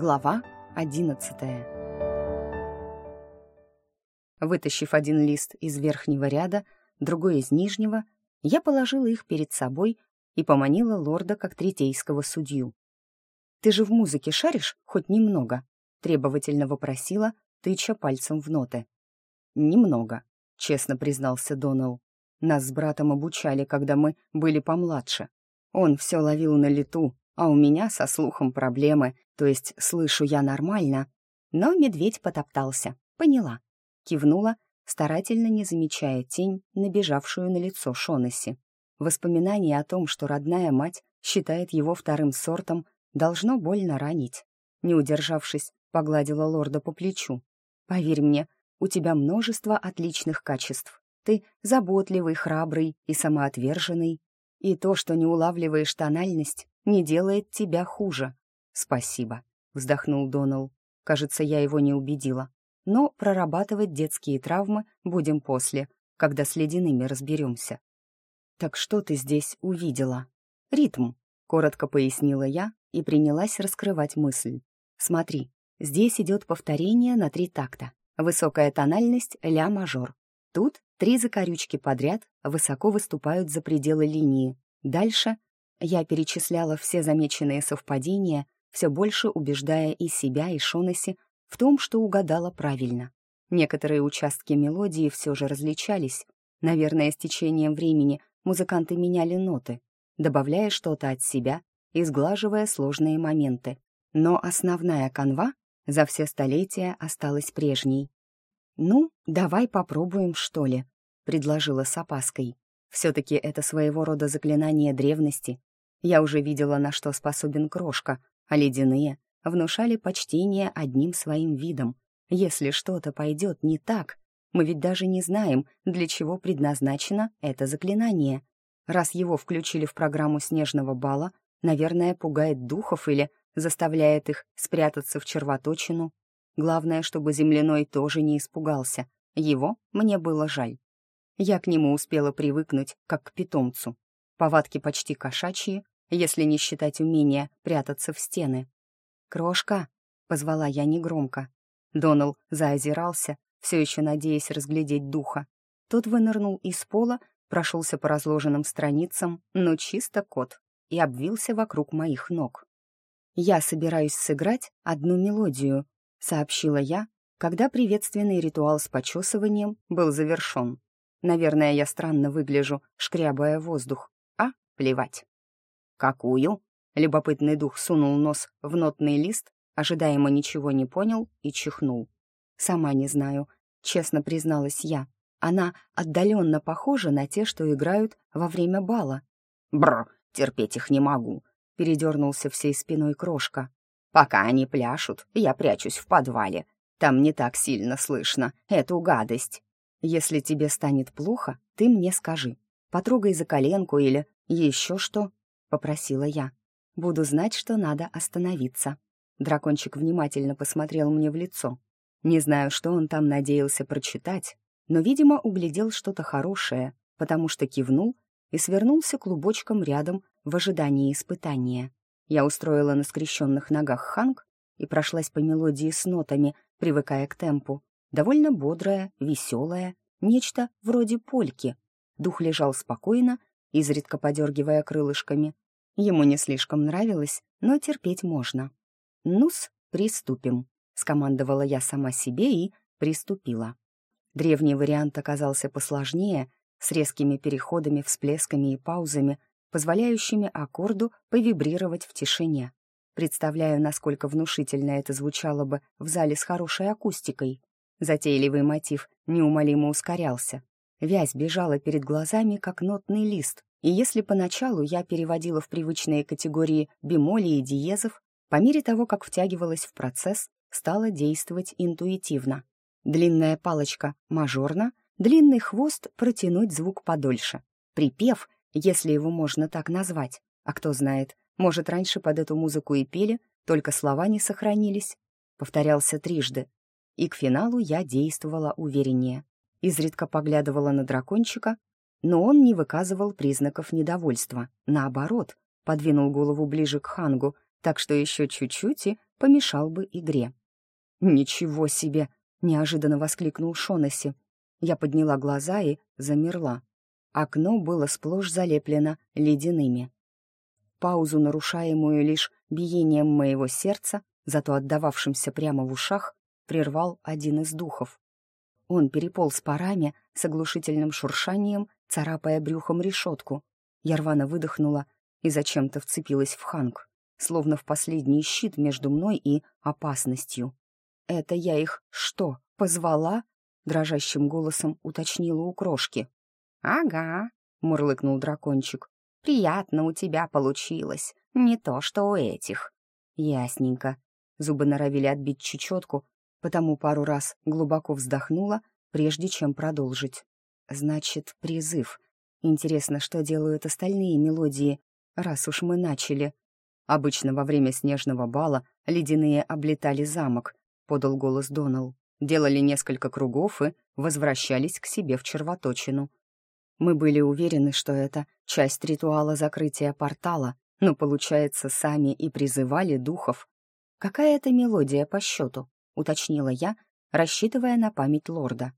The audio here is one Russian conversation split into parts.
Глава одиннадцатая. Вытащив один лист из верхнего ряда, другой из нижнего, я положила их перед собой и поманила лорда как третейского судью. «Ты же в музыке шаришь хоть немного?» — требовательно вопросила, тыча пальцем в ноты. «Немного», — честно признался Донал. «Нас с братом обучали, когда мы были помладше. Он все ловил на лету, а у меня со слухом проблемы, то есть слышу я нормально». Но медведь потоптался. Поняла. Кивнула, старательно не замечая тень, набежавшую на лицо Шонесси. Воспоминание о том, что родная мать считает его вторым сортом, должно больно ранить. Не удержавшись, погладила лорда по плечу. «Поверь мне, у тебя множество отличных качеств. Ты заботливый, храбрый и самоотверженный. И то, что не улавливаешь тональность, не делает тебя хуже». «Спасибо», — вздохнул Донал. «Кажется, я его не убедила. Но прорабатывать детские травмы будем после, когда с ледяными разберемся». «Так что ты здесь увидела?» «Ритм», — коротко пояснила я и принялась раскрывать мысль. «Смотри, здесь идет повторение на три такта. Высокая тональность ля-мажор. Тут три закорючки подряд высоко выступают за пределы линии. Дальше я перечисляла все замеченные совпадения, все больше убеждая и себя, и Шонесси в том, что угадала правильно. Некоторые участки мелодии все же различались. Наверное, с течением времени музыканты меняли ноты, добавляя что-то от себя и сглаживая сложные моменты. Но основная канва за все столетия осталась прежней. «Ну, давай попробуем, что ли», — предложила с опаской. «Все-таки это своего рода заклинание древности. Я уже видела, на что способен крошка, а ледяные внушали почтение одним своим видом. Если что-то пойдет не так, мы ведь даже не знаем, для чего предназначено это заклинание. Раз его включили в программу снежного бала, наверное, пугает духов или заставляет их спрятаться в червоточину. Главное, чтобы земляной тоже не испугался. Его мне было жаль. Я к нему успела привыкнуть, как к питомцу. Повадки почти кошачьи, если не считать умения прятаться в стены. «Крошка!» — позвала я негромко. Донал заозирался, все еще надеясь разглядеть духа. Тот вынырнул из пола, прошелся по разложенным страницам, но чисто кот, и обвился вокруг моих ног. «Я собираюсь сыграть одну мелодию», — сообщила я, когда приветственный ритуал с почесыванием был завершен. Наверное, я странно выгляжу, шкрябая воздух. А, плевать. «Какую?» — любопытный дух сунул нос в нотный лист, ожидаемо ничего не понял и чихнул. «Сама не знаю», — честно призналась я. «Она отдаленно похожа на те, что играют во время бала». «Бррр, терпеть их не могу», передернулся всей спиной крошка. «Пока они пляшут, я прячусь в подвале. Там не так сильно слышно эту гадость. Если тебе станет плохо, ты мне скажи. Потрогай за коленку или еще что?» — попросила я. «Буду знать, что надо остановиться». Дракончик внимательно посмотрел мне в лицо. Не знаю, что он там надеялся прочитать, но, видимо, углядел что-то хорошее, потому что кивнул и свернулся клубочком рядом в ожидании испытания. Я устроила на скрещенных ногах ханг и прошлась по мелодии с нотами, привыкая к темпу. Довольно бодрая, веселая, нечто вроде польки. Дух лежал спокойно, изредка подергивая крылышками. Ему не слишком нравилось, но терпеть можно. «Ну-с, приступим», — скомандовала я сама себе и приступила. Древний вариант оказался посложнее, с резкими переходами, всплесками и паузами, позволяющими аккорду повибрировать в тишине. Представляю, насколько внушительно это звучало бы в зале с хорошей акустикой. Затейливый мотив неумолимо ускорялся. Вязь бежала перед глазами, как нотный лист, и если поначалу я переводила в привычные категории бемоли и диезов, по мере того, как втягивалась в процесс, стала действовать интуитивно. Длинная палочка — мажорно, длинный хвост — протянуть звук подольше. Припев если его можно так назвать. А кто знает, может, раньше под эту музыку и пели, только слова не сохранились. Повторялся трижды. И к финалу я действовала увереннее. Изредка поглядывала на дракончика, но он не выказывал признаков недовольства. Наоборот, подвинул голову ближе к Хангу, так что еще чуть-чуть и помешал бы игре. «Ничего себе!» — неожиданно воскликнул Шонаси. Я подняла глаза и замерла. Окно было сплошь залеплено ледяными. Паузу, нарушаемую лишь биением моего сердца, зато отдававшимся прямо в ушах, прервал один из духов. Он переполз парами с оглушительным шуршанием, царапая брюхом решетку. Я рвано выдохнула и зачем-то вцепилась в Ханг, словно в последний щит между мной и опасностью. «Это я их что, позвала?» — дрожащим голосом уточнила у крошки. «Ага», — мурлыкнул дракончик. «Приятно у тебя получилось, не то что у этих». «Ясненько». Зубы норовили отбить чечетку, потому пару раз глубоко вздохнула, прежде чем продолжить. «Значит, призыв. Интересно, что делают остальные мелодии, раз уж мы начали». Обычно во время снежного бала ледяные облетали замок, подал голос Донал. Делали несколько кругов и возвращались к себе в червоточину. Мы были уверены, что это часть ритуала закрытия портала, но, получается, сами и призывали духов. «Какая это мелодия по счету?» — уточнила я, рассчитывая на память лорда.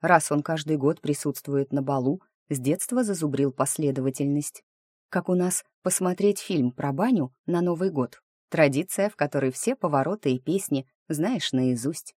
Раз он каждый год присутствует на балу, с детства зазубрил последовательность. Как у нас посмотреть фильм про баню на Новый год. Традиция, в которой все повороты и песни знаешь наизусть.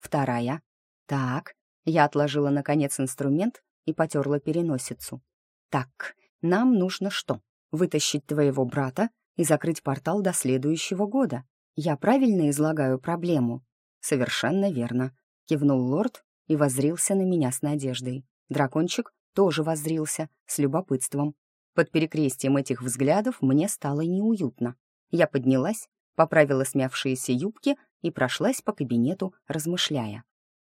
Вторая. Так, я отложила, наконец, инструмент и потерла переносицу. Так, нам нужно что? Вытащить твоего брата и закрыть портал до следующего года. Я правильно излагаю проблему? Совершенно верно. Кивнул лорд и воззрился на меня с надеждой. Дракончик тоже воззрился с любопытством. Под перекрестием этих взглядов мне стало неуютно. Я поднялась, поправила смявшиеся юбки и прошлась по кабинету, размышляя.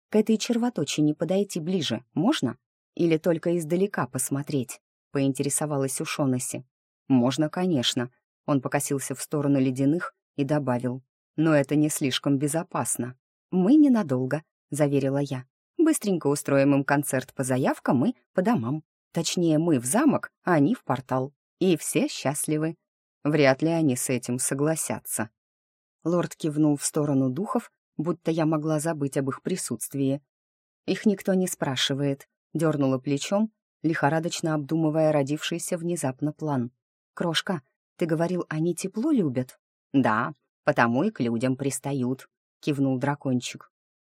К этой червоточине подойти ближе можно? Или только издалека посмотреть? Поинтересовалась у Шонаси. Можно, конечно. Он покосился в сторону ледяных и добавил. Но это не слишком безопасно. Мы ненадолго, заверила я. Быстренько устроим им концерт по заявкам и по домам. Точнее, мы в замок, а они в портал. И все счастливы. Вряд ли они с этим согласятся. Лорд кивнул в сторону духов, будто я могла забыть об их присутствии. Их никто не спрашивает, дернула плечом, лихорадочно обдумывая родившийся внезапно план. «Крошка, ты говорил, они тепло любят?» «Да, потому и к людям пристают», — кивнул дракончик.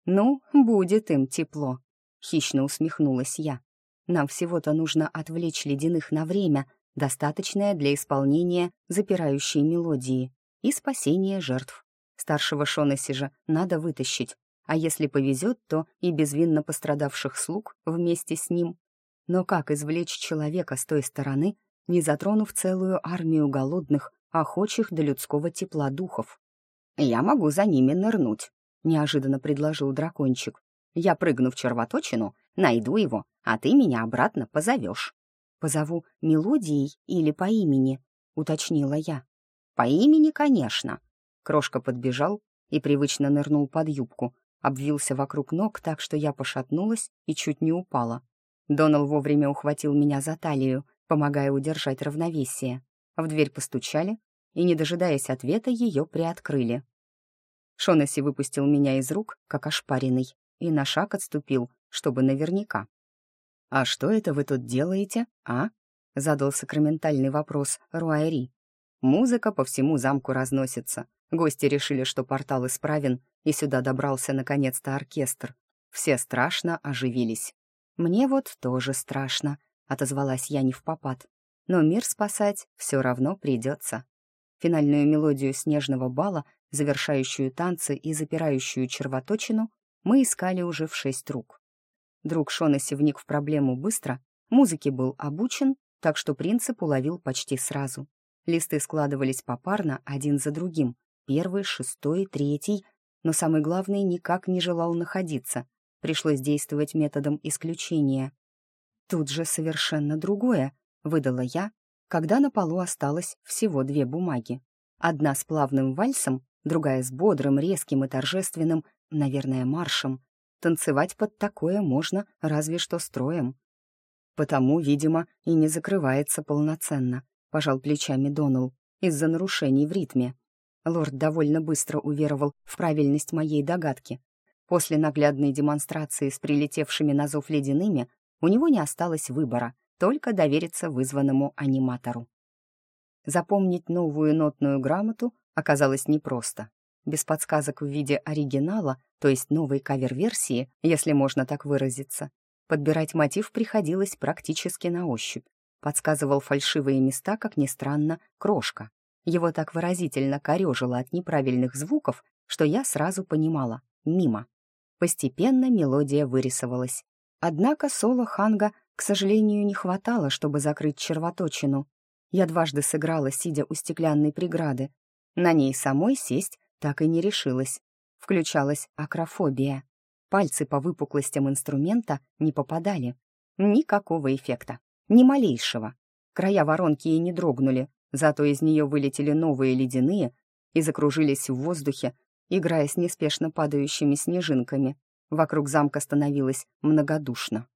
«Ну, будет им тепло», — хищно усмехнулась я. «Нам всего-то нужно отвлечь ледяных на время, достаточное для исполнения запирающей мелодии и спасения жертв. Старшего Шонесси же надо вытащить, а если повезет, то и безвинно пострадавших слуг вместе с ним. Но как извлечь человека с той стороны, не затронув целую армию голодных, охочих до людского тепла духов? «Я могу за ними нырнуть», — неожиданно предложил дракончик. «Я прыгну в червоточину, найду его, а ты меня обратно позовешь». «Позову мелодией или по имени?» — уточнила я. «По имени, конечно». Крошка подбежал и привычно нырнул под юбку, обвился вокруг ног так, что я пошатнулась и чуть не упала. Донал вовремя ухватил меня за талию, помогая удержать равновесие. В дверь постучали, и, не дожидаясь ответа, ее приоткрыли. Шонесси выпустил меня из рук, как ошпаренный, и на шаг отступил, чтобы наверняка. «А что это вы тут делаете, а?» — задал сакраментальный вопрос Руайри. Музыка по всему замку разносится. Гости решили, что портал исправен, и сюда добрался наконец-то оркестр. Все страшно оживились. «Мне вот тоже страшно», — отозвалась я не в попад. «Но мир спасать все равно придется». Финальную мелодию снежного бала, завершающую танцы и запирающую червоточину, мы искали уже в шесть рук. Друг Шонесси вник в проблему быстро, музыке был обучен, так что принцип уловил почти сразу. Листы складывались попарно один за другим, первый, шестой, третий, но самый главный никак не желал находиться. Пришлось действовать методом исключения. «Тут же совершенно другое», — выдала я, когда на полу осталось всего две бумаги. Одна с плавным вальсом, другая с бодрым, резким и торжественным, наверное, маршем. Танцевать под такое можно разве что строем. Потому, видимо, и не закрывается полноценно, пожал плечами Донал, из-за нарушений в ритме. Лорд довольно быстро уверовал в правильность моей догадки. После наглядной демонстрации с прилетевшими на зов ледяными у него не осталось выбора, только довериться вызванному аниматору. Запомнить новую нотную грамоту оказалось непросто. Без подсказок в виде оригинала, то есть новой кавер-версии, если можно так выразиться, подбирать мотив приходилось практически на ощупь. Подсказывал фальшивые места, как ни странно, крошка. Его так выразительно корежило от неправильных звуков, что я сразу понимала — мимо. Постепенно мелодия вырисовалась. Однако соло Ханга, к сожалению, не хватало, чтобы закрыть червоточину. Я дважды сыграла, сидя у стеклянной преграды. На ней самой сесть так и не решилась. Включалась акрофобия. Пальцы по выпуклостям инструмента не попадали. Никакого эффекта. Ни малейшего. Края воронки и не дрогнули, зато из нее вылетели новые ледяные и закружились в воздухе, играя с неспешно падающими снежинками. Вокруг замка становилось многодушно.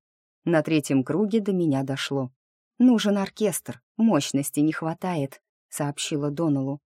На третьем круге до меня дошло. «Нужен оркестр, мощности не хватает», — сообщила Доналу.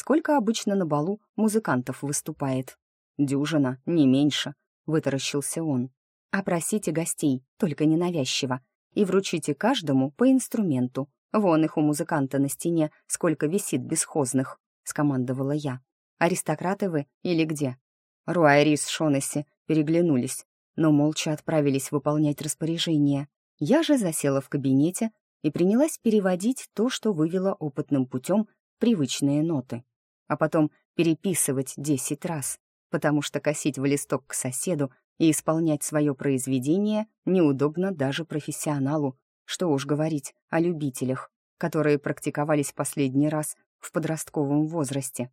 «Сколько обычно на балу музыкантов выступает?» «Дюжина, не меньше», — вытаращился он. «Опросите гостей, только ненавязчиво, и вручите каждому по инструменту. Вон их у музыканта на стене сколько висит бесхозных», — скомандовала я. «Аристократы вы или где?» Руайри с Шонесси переглянулись, но молча отправились выполнять распоряжение. Я же засела в кабинете и принялась переводить то, что вывела опытным путем привычные ноты, а потом переписывать десять раз, потому что косить в листок к соседу и исполнять свое произведение неудобно даже профессионалу, что уж говорить о любителях, которые практиковались последний раз в подростковом возрасте.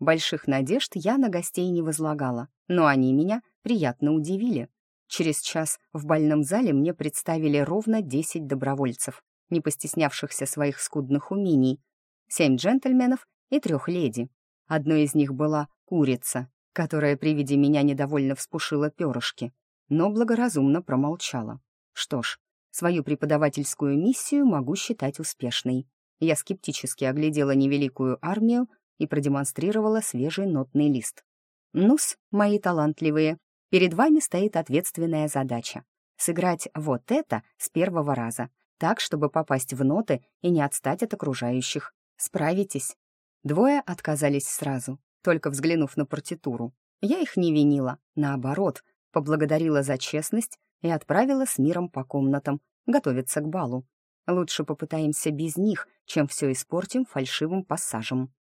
Больших надежд я на гостей не возлагала, но они меня приятно удивили. Через час в бальном зале мне представили ровно 10 добровольцев, не постеснявшихся своих скудных умений, семь джентльменов и трех леди. Одной из них была курица, которая при виде меня недовольно вспушила перышки, но благоразумно промолчала. Что ж, свою преподавательскую миссию могу считать успешной. Я скептически оглядела невеликую армию и продемонстрировала свежий нотный лист. «Ну-с, мои талантливые, перед вами стоит ответственная задача — сыграть вот это с первого раза, так, чтобы попасть в ноты и не отстать от окружающих. Справитесь?» Двое отказались сразу, только взглянув на партитуру. Я их не винила, наоборот, поблагодарила за честность и отправила с миром по комнатам, готовиться к балу. Лучше попытаемся без них, чем все испортим фальшивым пассажем.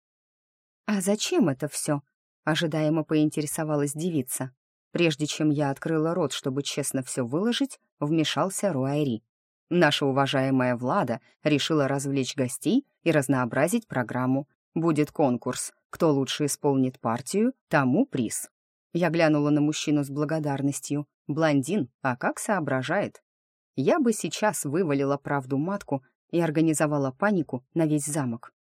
«А зачем это все?» — ожидаемо поинтересовалась девица. Прежде чем я открыла рот, чтобы честно все выложить, вмешался Руайри. Наша уважаемая Влада решила развлечь гостей и разнообразить программу. Будет конкурс. Кто лучше исполнит партию, тому приз. Я глянула на мужчину с благодарностью. Блондин, а как соображает? Я бы сейчас вывалила правду матку и организовала панику на весь замок.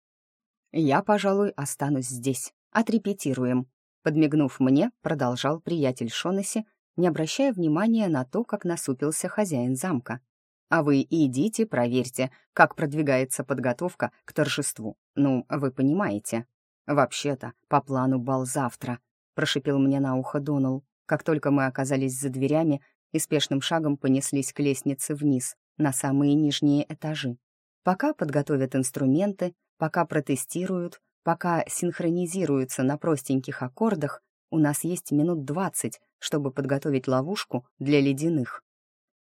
«Я, пожалуй, останусь здесь. Отрепетируем». Подмигнув мне, продолжал приятель Шонесси, не обращая внимания на то, как насупился хозяин замка. «А вы идите, проверьте, как продвигается подготовка к торжеству. Ну, вы понимаете». «Вообще-то, по плану бал завтра», — прошипел мне на ухо Донал. Как только мы оказались за дверями и спешным шагом понеслись к лестнице вниз, на самые нижние этажи. Пока подготовят инструменты, Пока протестируют, пока синхронизируются на простеньких аккордах, у нас есть минут двадцать, чтобы подготовить ловушку для ледяных.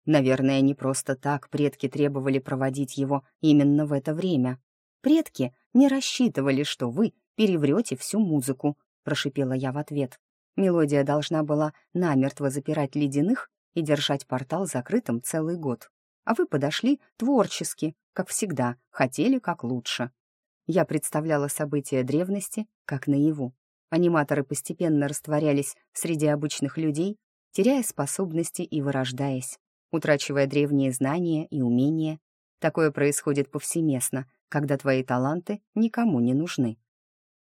Наверное, не просто так предки требовали проводить его именно в это время. Предки не рассчитывали, что вы переврете всю музыку, прошипела я в ответ. Мелодия должна была намертво запирать ледяных и держать портал закрытым целый год. А вы подошли творчески, как всегда, хотели как лучше. Я представляла события древности как наяву. Аниматоры постепенно растворялись среди обычных людей, теряя способности и вырождаясь, утрачивая древние знания и умения. Такое происходит повсеместно, когда твои таланты никому не нужны.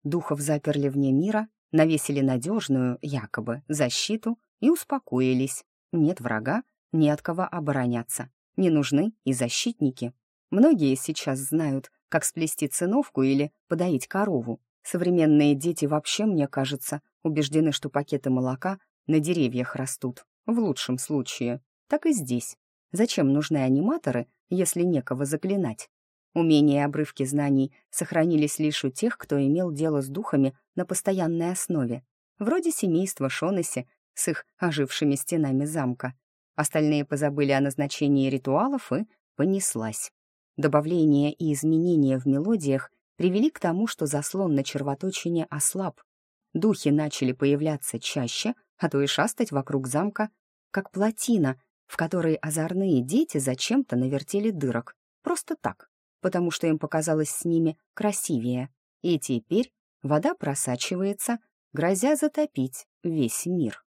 Духов заперли вне мира, навесили надежную, якобы, защиту и успокоились. Нет врага, не от кого обороняться. Не нужны и защитники. Многие сейчас знают, как сплести циновку или подоить корову, Современные дети вообще, мне кажется, убеждены, что пакеты молока на деревьях растут, в лучшем случае. Так и здесь. Зачем нужны аниматоры, если некого заклинать? Умения и обрывки знаний сохранились лишь у тех, кто имел дело с духами на постоянной основе, вроде семейства Шонесси с их ожившими стенами замка. Остальные позабыли о назначении ритуалов и понеслась. Добавления и изменения в мелодиях привели к тому, что заслон на червоточине ослаб. Духи начали появляться чаще, а то и шастать вокруг замка, как плотина, в которой озорные дети зачем-то навертели дырок. Просто так, потому что им показалось с ними красивее. И теперь вода просачивается, грозя затопить весь мир.